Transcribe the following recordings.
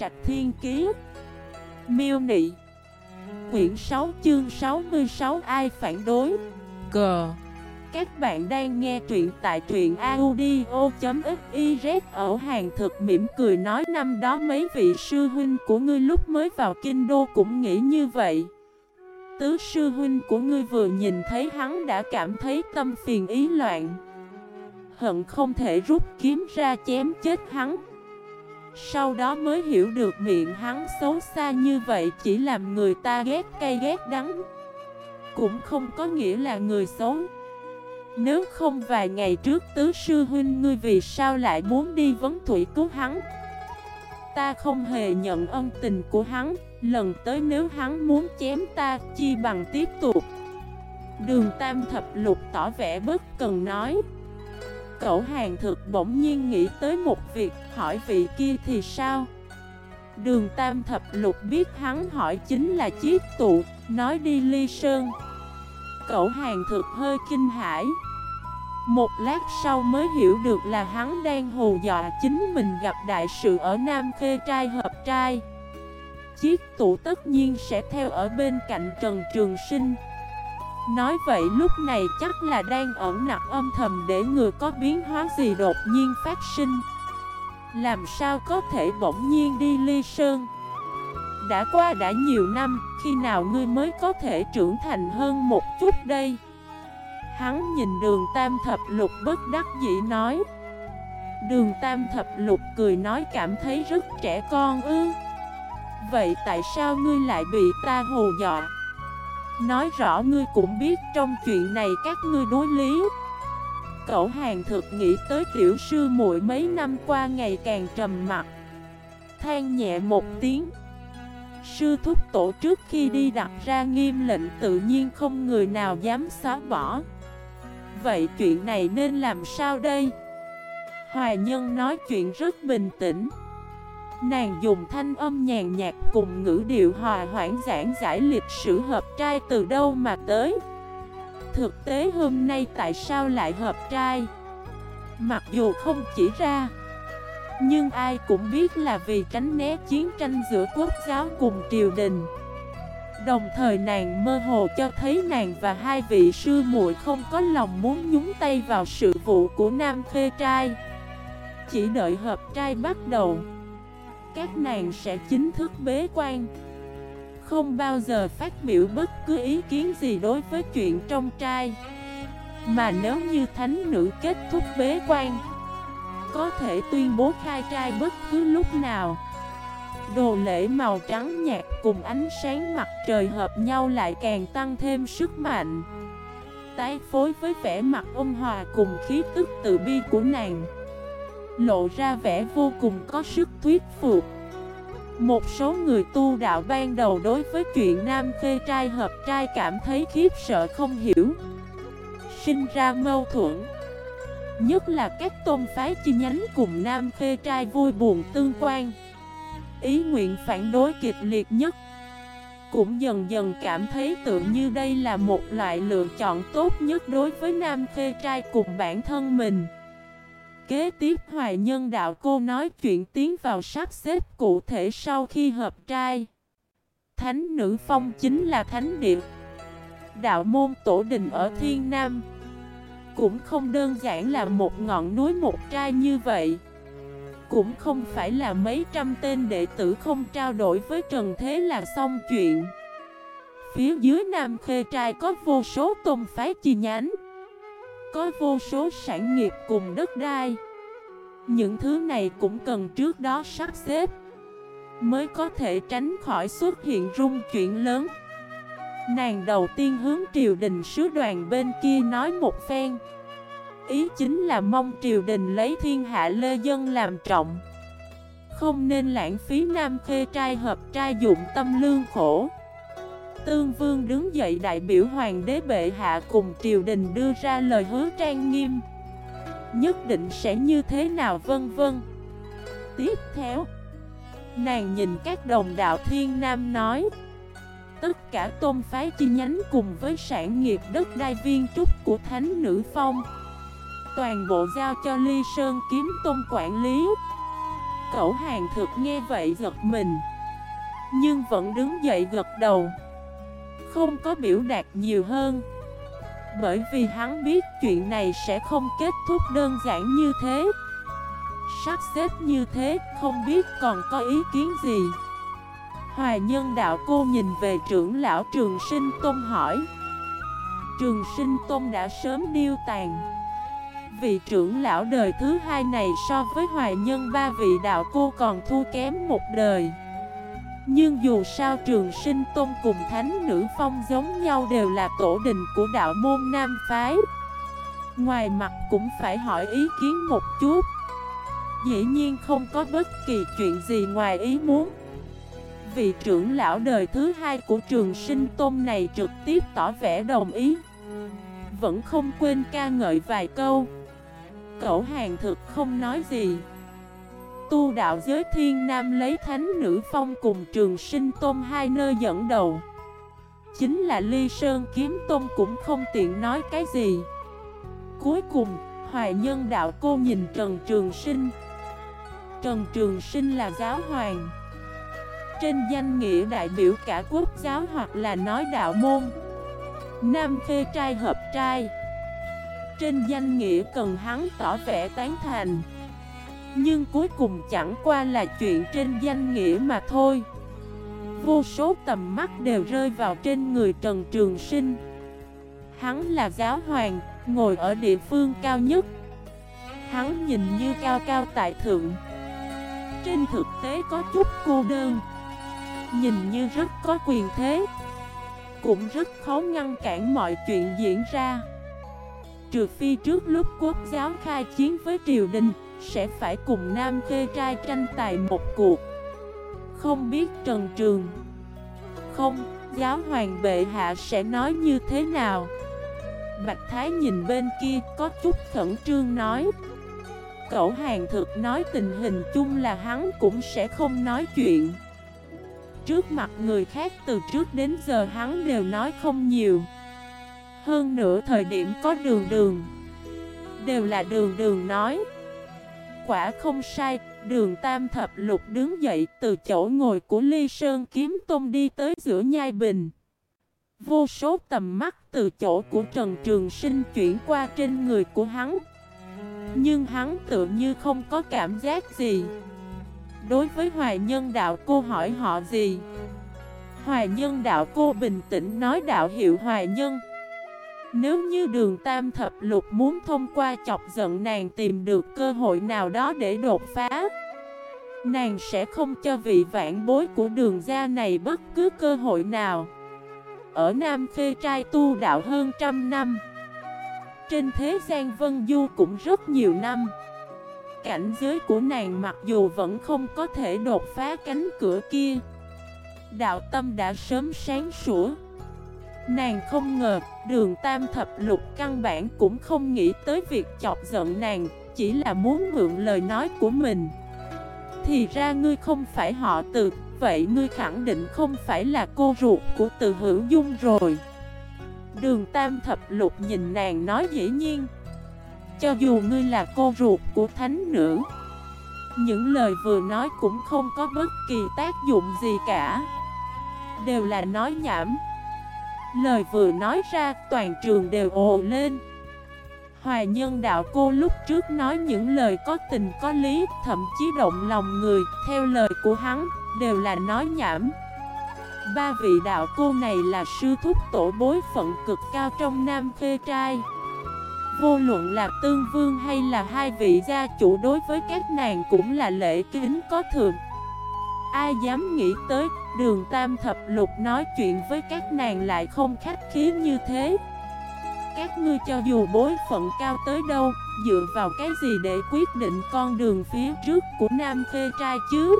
Trạch Thiên Kiế Miêu Nị. Quyển 6 chương 66 Ai phản đối? Cờ Các bạn đang nghe truyện tại truyện audio.xyz Ở hàng thực mỉm cười nói năm đó mấy vị sư huynh của ngươi lúc mới vào kinh đô cũng nghĩ như vậy. Tứ sư huynh của ngươi vừa nhìn thấy hắn đã cảm thấy tâm phiền ý loạn. Hận không thể rút kiếm ra chém chết hắn. Sau đó mới hiểu được miệng hắn xấu xa như vậy chỉ làm người ta ghét cay ghét đắng. Cũng không có nghĩa là người xấu. Nếu không vài ngày trước tứ sư huynh ngươi vì sao lại muốn đi vấn thủy cứu hắn? Ta không hề nhận ân tình của hắn. Lần tới nếu hắn muốn chém ta, chi bằng tiếp tục. Đường tam thập lục tỏ vẻ bất cần nói. Cậu hàng thực bỗng nhiên nghĩ tới một việc, hỏi vị kia thì sao? Đường tam thập lục biết hắn hỏi chính là chiếc tụ, Nói đi ly sơn. Cậu hàng thực hơi kinh hãi. Một lát sau mới hiểu được là hắn đang hù dọa chính mình gặp đại sự ở Nam Khê Trai Hợp Trai. Chiếc tụ tất nhiên sẽ theo ở bên cạnh Trần Trường Sinh. Nói vậy lúc này chắc là đang ẩn nặc âm thầm để người có biến hóa gì đột nhiên phát sinh. Làm sao có thể bỗng nhiên đi ly sơn? Đã qua đã nhiều năm, khi nào ngươi mới có thể trưởng thành hơn một chút đây? Hắn nhìn đường tam thập lục bất đắc dĩ nói. Đường tam thập lục cười nói cảm thấy rất trẻ con ư. Vậy tại sao ngươi lại bị ta hồ dọa? Nói rõ ngươi cũng biết trong chuyện này các ngươi đối lý. Cậu hàng thực nghĩ tới tiểu sư muội mấy năm qua ngày càng trầm mặt Than nhẹ một tiếng. Sư thúc tổ trước khi đi đặt ra nghiêm lệnh tự nhiên không người nào dám xóa bỏ. Vậy chuyện này nên làm sao đây? Hòa nhân nói chuyện rất bình tĩnh. Nàng dùng thanh âm nhàn nhạt cùng ngữ điệu hòa hoãn giảng giải lịch sử hợp trai từ đâu mà tới. Thực tế hôm nay tại sao lại hợp trai? Mặc dù không chỉ ra, Nhưng ai cũng biết là vì tránh né chiến tranh giữa quốc giáo cùng triều đình. Đồng thời nàng mơ hồ cho thấy nàng và hai vị sư muội không có lòng muốn nhúng tay vào sự vụ của nam khê trai. Chỉ đợi hợp trai bắt đầu các nàng sẽ chính thức bế quan. Không bao giờ phát biểu bất cứ ý kiến gì đối với chuyện trong trai. Mà nếu như thánh nữ kết thúc bế quan, Có thể tuyên bố khai trai bất cứ lúc nào. Đồ lễ màu trắng nhạt cùng ánh sáng mặt trời hợp nhau lại càng tăng thêm sức mạnh. Tái phối với vẻ mặt ôn hòa cùng khí tức tự bi của nàng. Lộ ra vẻ vô cùng có sức thuyết phục. Một số người tu đạo ban đầu đối với chuyện nam khê trai hợp trai cảm thấy khiếp sợ không hiểu. Sinh ra mâu thuẫn. Nhất là các tôn phái chi nhánh cùng nam khê trai vui buồn tương quan. Ý nguyện phản đối kịch liệt nhất. Cũng dần dần cảm thấy tự như đây là một loại lựa chọn tốt nhất đối với nam khê trai cùng bản thân mình. Kế tiếp Hoài Nhân Đạo cô nói chuyện tiến vào sắp xếp cụ thể sau khi hợp trai. Thánh nữ phong chính là thánh địa. Đạo môn tổ đình ở Thiên Nam. Cũng không đơn giản là một ngọn núi một trai như vậy. Cũng không phải là mấy trăm tên đệ tử không trao đổi với Trần Thế là xong chuyện. Phía dưới Nam Khê Trai có vô số tôn phái chi nhánh có vô số sản nghiệp cùng đất đai. Những thứ này cũng cần trước đó sắp xếp Mới có thể tránh khỏi xuất hiện rung chuyển lớn. Nàng đầu tiên hướng triều đình sứ đoàn bên kia nói một phen. Ý chính là mong triều đình lấy thiên hạ lê dân làm trọng. Không nên lãng phí nam khê trai hợp trai dụng tâm lương khổ. Tương Vương đứng dậy đại biểu hoàng đế bệ hạ cùng triều đình đưa ra lời hứa trang nghiêm. Nhất định sẽ như thế nào vân vân. Tiếp theo, Nàng nhìn các đồng đạo thiên nam nói, Tất cả tôn phái chi nhánh cùng với sản nghiệp đất đai viên trúc của thánh nữ phong, Toàn bộ giao cho ly sơn kiếm tôn quản lý. Cậu hàng thực nghe vậy giật mình, Nhưng vẫn đứng dậy gật đầu. Không có biểu đạt nhiều hơn. Bởi vì hắn biết chuyện này sẽ không kết thúc đơn giản như thế. Sắp xếp như thế, không biết còn có ý kiến gì. Hoài nhân đạo cô nhìn về trưởng lão trường sinh tôn hỏi. Trường sinh tôn đã sớm điêu tàn. Vị trưởng lão đời thứ hai này so với hoài nhân ba vị đạo cô còn thua kém một đời. Nhưng dù sao trường sinh tôn cùng thánh nữ phong giống nhau đều là tổ đình của đạo môn nam phái. Ngoài mặt cũng phải hỏi ý kiến một chút. Dĩ nhiên không có bất kỳ chuyện gì ngoài ý muốn. Vị trưởng lão đời thứ hai của trường sinh tôn này trực tiếp tỏ vẻ đồng ý. Vẫn không quên ca ngợi vài câu. Cậu hàng thực không nói gì. Tu đạo giới thiên nam lấy thánh nữ phong cùng trường sinh tôn hai nơi dẫn đầu. Chính là ly sơn kiếm tôn cũng không tiện nói cái gì. Cuối cùng, hoài nhân đạo cô nhìn Trần Trường Sinh. Trần Trường Sinh là giáo hoàng. Trên danh nghĩa đại biểu cả quốc giáo hoặc là nói đạo môn. Nam phê trai hợp trai. Trên danh nghĩa cần hắn tỏ vẻ tán thành. Nhưng cuối cùng chẳng qua là chuyện trên danh nghĩa mà thôi. Vô số tầm mắt đều rơi vào trên người Trần Trường Sinh. Hắn là giáo hoàng, ngồi ở địa phương cao nhất. Hắn nhìn như cao cao tại thượng. Trên thực tế có chút cô đơn. Nhìn như rất có quyền thế. Cũng rất khó ngăn cản mọi chuyện diễn ra. Trừ phi trước lúc quốc giáo khai chiến với triều đình. Sẽ phải cùng Nam Khê Trai tranh tài một cuộc. Không biết Trần Trường. Không, giáo hoàng bệ hạ sẽ nói như thế nào? Bạch Thái nhìn bên kia có chút khẩn trương nói. Cậu hàng thực nói tình hình chung là hắn cũng sẽ không nói chuyện. Trước mặt người khác từ trước đến giờ hắn đều nói không nhiều. Hơn nữa thời điểm có đường đường. Đều là đường đường nói. Quả không sai, Đường tam thập lục đứng dậy từ chỗ ngồi của ly sơn kiếm tôn đi tới giữa nhai bình. Vô số tầm mắt từ chỗ của Trần Trường Sinh chuyển qua trên người của hắn. Nhưng hắn tự như không có cảm giác gì. Đối với hoài nhân đạo, cô hỏi họ gì? Hoài nhân đạo, cô bình tĩnh nói đạo hiệu hoài nhân. Nếu như đường tam thập lục muốn thông qua chọc giận nàng tìm được cơ hội nào đó để đột phá, Nàng sẽ không cho vị vãn bối của đường gia này bất cứ cơ hội nào. Ở Nam Khê trai tu đạo hơn trăm năm, trên thế gian Vân Du cũng rất nhiều năm. Cảnh giới của nàng mặc dù vẫn không có thể đột phá cánh cửa kia, Đạo tâm đã sớm sáng sủa. Nàng không ngờ, đường tam thập lục căn bản cũng không nghĩ tới việc chọc giận nàng, Chỉ là muốn mượn lời nói của mình. Thì ra ngươi không phải họ từ, Vậy ngươi khẳng định không phải là cô ruột của từ hữu dung rồi. Đường tam thập lục nhìn nàng nói dễ nhiên, Cho dù ngươi là cô ruột của thánh nữ, Những lời vừa nói cũng không có bất kỳ tác dụng gì cả. Đều là nói nhảm. Lời vừa nói ra, toàn trường đều ồ lên. Hoài nhân đạo cô lúc trước nói những lời có tình có lý, Thậm chí động lòng người, Theo lời của hắn, đều là nói nhảm. Ba vị đạo cô này là sư thúc tổ bối phận cực cao trong nam khê trai. Vô luận là tương vương hay là hai vị gia chủ đối với các nàng cũng là lễ kính có thượng. Ai dám nghĩ tới, đường tam thập lục nói chuyện với các nàng lại không khách khí như thế. Các ngươi cho dù bối phận cao tới đâu, Dựa vào cái gì để quyết định con đường phía trước của nam khê trai chứ?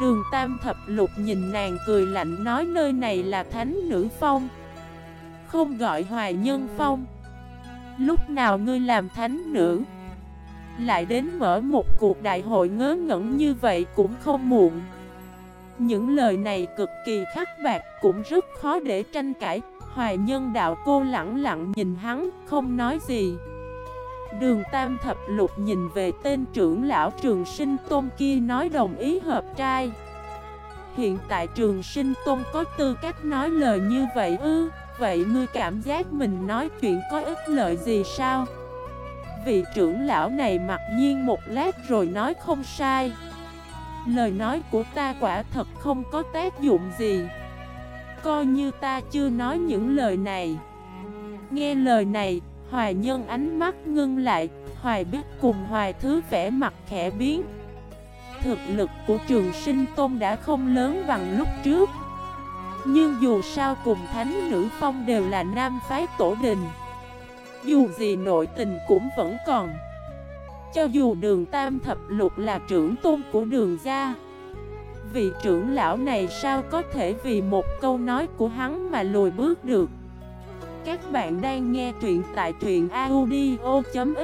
Đường Tam Thập Lục nhìn nàng cười lạnh nói nơi này là Thánh Nữ Phong, Không gọi Hoài Nhân Phong. Lúc nào ngươi làm Thánh Nữ? Lại đến mở một cuộc đại hội ngớ ngẩn như vậy cũng không muộn. Những lời này cực kỳ khắc bạc, cũng rất khó để tranh cãi. Hoài Nhân đạo cô lặng lặng nhìn hắn, không nói gì. Đường Tam Thập Lục nhìn về tên trưởng lão trường sinh tôn kia nói đồng ý hợp trai. Hiện tại trường sinh tôn có tư cách nói lời như vậy ư? Vậy ngươi cảm giác mình nói chuyện có ích lợi gì sao? Vị trưởng lão này mặc nhiên một lát rồi nói không sai. Lời nói của ta quả thật không có tác dụng gì. Coi như ta chưa nói những lời này. Nghe lời này, Hoài Nhân ánh mắt ngưng lại Hoài biết cùng Hoài Thứ vẻ mặt khẽ biến. Thực lực của trường sinh tôn đã không lớn bằng lúc trước. Nhưng dù sao cùng Thánh Nữ Phong đều là nam phái tổ đình. Dù gì nội tình cũng vẫn còn. Cho dù đường Tam Thập Lục là trưởng tôn của đường gia, Vị trưởng lão này sao có thể vì một câu nói của hắn mà lùi bước được? Các bạn đang nghe truyện tại truyện audio.fif